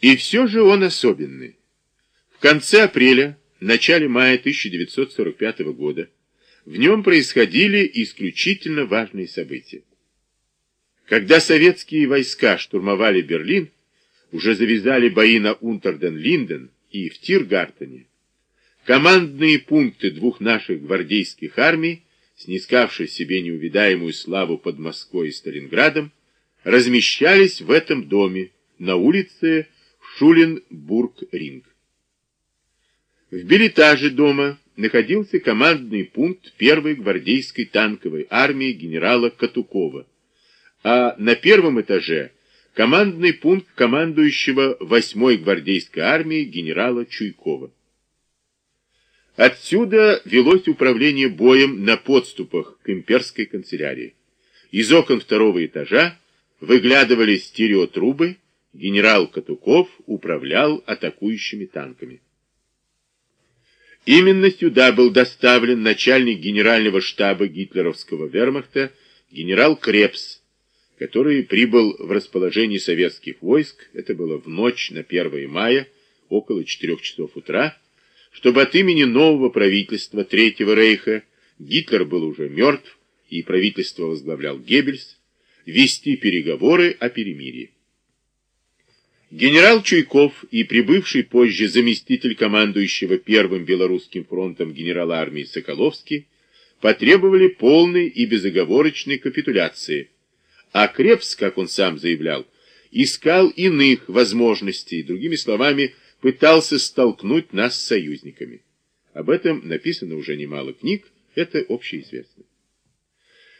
И все же он особенный. В конце апреля, начале мая 1945 года в нем происходили исключительно важные события. Когда советские войска штурмовали Берлин, уже завязали бои на Унтерден-Линден и в Тиргартене, командные пункты двух наших гвардейских армий, снискавших себе неувидаемую славу под Москвой и Сталинградом, размещались в этом доме на улице Шуленбург-Ринг. В билетаже дома находился командный пункт первой гвардейской танковой армии генерала Катукова, а на первом этаже командный пункт командующего 8-й гвардейской армией генерала Чуйкова. Отсюда велось управление боем на подступах к имперской канцелярии. Из окон второго этажа выглядывали стереотрубы, генерал Катуков управлял атакующими танками. Именно сюда был доставлен начальник генерального штаба гитлеровского вермахта генерал Крепс, который прибыл в расположение советских войск, это было в ночь на 1 мая, около 4 часов утра, чтобы от имени нового правительства Третьего Рейха, Гитлер был уже мертв, и правительство возглавлял Геббельс, вести переговоры о перемирии. Генерал Чуйков и прибывший позже заместитель командующего Первым Белорусским фронтом генерал армии Соколовский потребовали полной и безоговорочной капитуляции, а Крепс, как он сам заявлял, искал иных возможностей, другими словами, пытался столкнуть нас с союзниками. Об этом написано уже немало книг, это общеизвестно.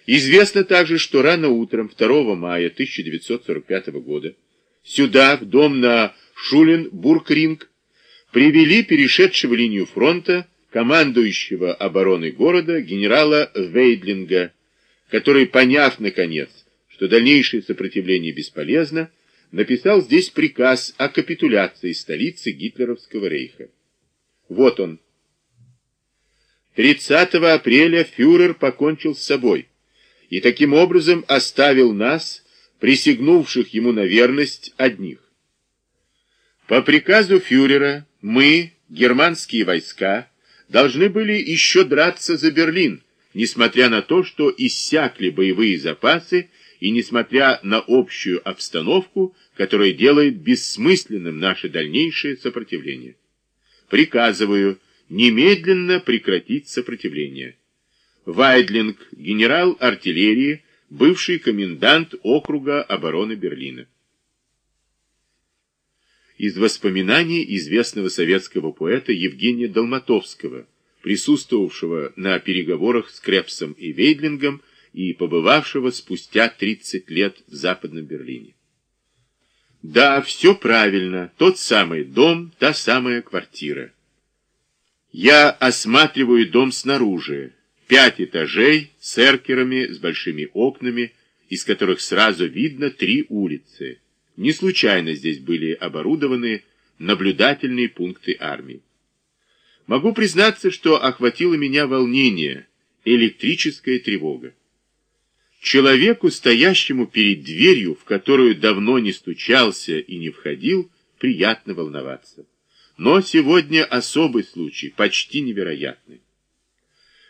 Известно также, что рано утром 2 мая 1945 года Сюда, в дом на Шулен-Бургринг, привели перешедшего линию фронта командующего обороной города генерала Вейдлинга, который, поняв, наконец, что дальнейшее сопротивление бесполезно, написал здесь приказ о капитуляции столицы гитлеровского рейха. Вот он. 30 апреля фюрер покончил с собой и таким образом оставил нас, присягнувших ему на верность одних. По приказу фюрера мы, германские войска, должны были еще драться за Берлин, несмотря на то, что иссякли боевые запасы и несмотря на общую обстановку, которая делает бессмысленным наше дальнейшее сопротивление. Приказываю немедленно прекратить сопротивление. Вайдлинг, генерал артиллерии, бывший комендант округа обороны Берлина. Из воспоминаний известного советского поэта Евгения Долматовского, присутствовавшего на переговорах с Крепсом и Вейдлингом и побывавшего спустя 30 лет в Западном Берлине. Да, все правильно, тот самый дом, та самая квартира. Я осматриваю дом снаружи, Пять этажей с эркерами, с большими окнами, из которых сразу видно три улицы. Не случайно здесь были оборудованы наблюдательные пункты армии. Могу признаться, что охватило меня волнение, электрическая тревога. Человеку, стоящему перед дверью, в которую давно не стучался и не входил, приятно волноваться. Но сегодня особый случай, почти невероятный.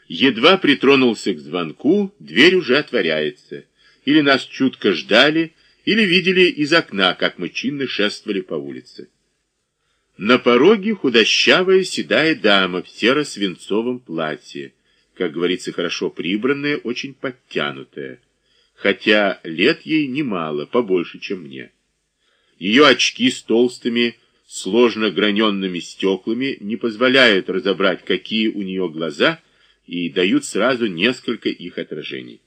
Едва притронулся к звонку, дверь уже отворяется. Или нас чутко ждали, или видели из окна, как мы чинно шествовали по улице. На пороге худощавая седая дама в серо-свинцовом платье, как говорится, хорошо прибранная, очень подтянутая, хотя лет ей немало, побольше, чем мне. Ее очки с толстыми, сложно граненными стеклами не позволяют разобрать, какие у нее глаза — и дают сразу несколько их отражений.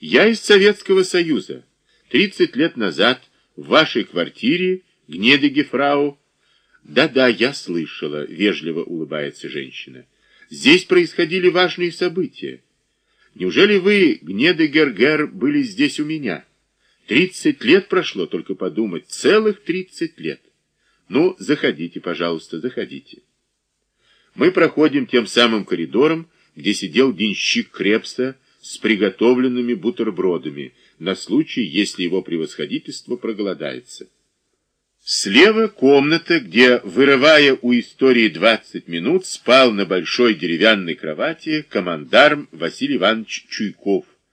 Я из Советского Союза. 30 лет назад в вашей квартире, Гнедеге фрау. Да-да, я слышала, вежливо улыбается женщина. Здесь происходили важные события. Неужели вы, Гнедегергер, были здесь у меня? Тридцать лет прошло, только подумать, целых тридцать лет. Ну, заходите, пожалуйста, заходите. Мы проходим тем самым коридором, где сидел денщик Крепса с приготовленными бутербродами на случай, если его превосходительство проголодается. Слева комната, где, вырывая у истории 20 минут, спал на большой деревянной кровати командарм Василий Иванович Чуйков,